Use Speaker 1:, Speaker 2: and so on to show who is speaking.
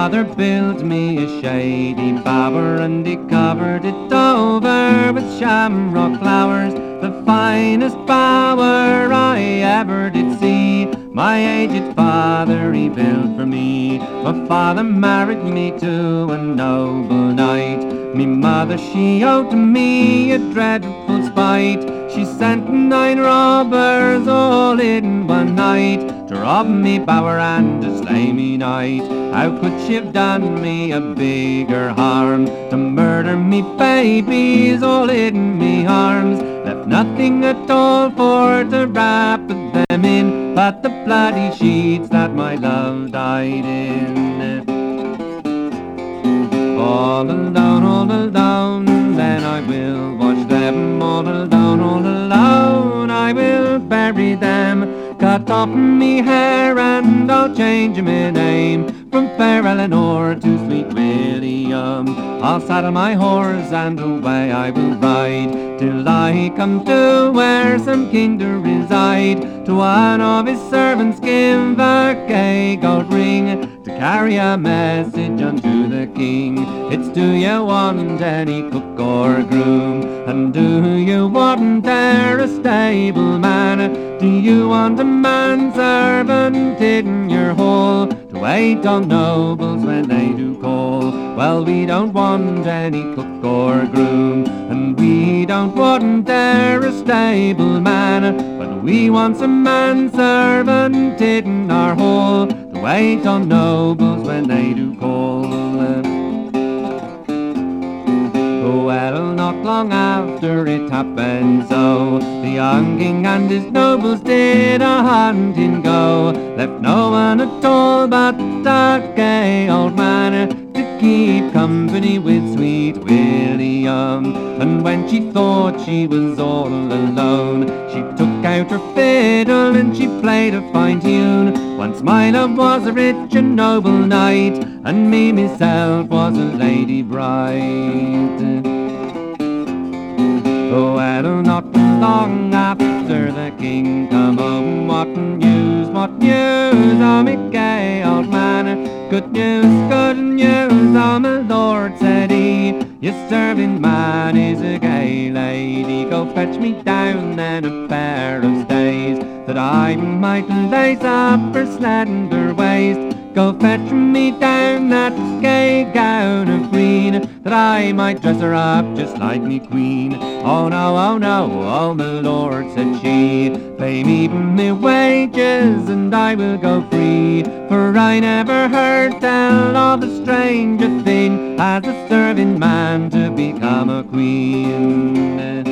Speaker 1: father built me a shady bower and he covered it over with shamrock flowers, the finest bower I ever did see. My aged father he built for me. My father married me to a noble knight. Me mother she owed me a dreadful spite. She sent nine robbers all in night to rob me bower and to slay me knight. How could she have done me a bigger harm? To murder me babies all in me arms. Left nothing at all for to wrap them in, but the bloody sheets that my love died in. All alone, all alone, then I will watch them all alone, all alone. I will bury them, cut off me hair, and I'll change my name from fair Eleanor to sweet William. I'll saddle my horse and away I will ride till I come to where some king to reside. To one of his servants give a gay to carry a message unto the king. It's do you want any cook or groom? And do you want there a stable man? Do you want a manservant in your hall to wait on nobles when they do call? Well, we don't want any cook or groom, and we don't want there a stable man, but we want some manservant in our hall wait on nobles when they do call. them. Well, oh, not long after it happened so, oh, the young king and his nobles did a hunting go. Left no one at all but a gay old man to keep company with sweet William. And when she thought she was all alone, she took out her fiddle and she played a fine tune. Once my love was a rich and noble knight, and me myself was a lady bright. Oh, well, not long after the king come home, what news, what news, oh, me gay old man. Good news, good news, oh, my lord, said he. Your serving man is a gay me down then a pair of stays, that I might lace up her slender waist. Go fetch me down that gay gown of green, that I might dress her up just like me queen. Oh no, oh no, oh my lord, said she, pay me me wages and I will go free. For I never heard tell of a stranger thing as a serving man to become a queen.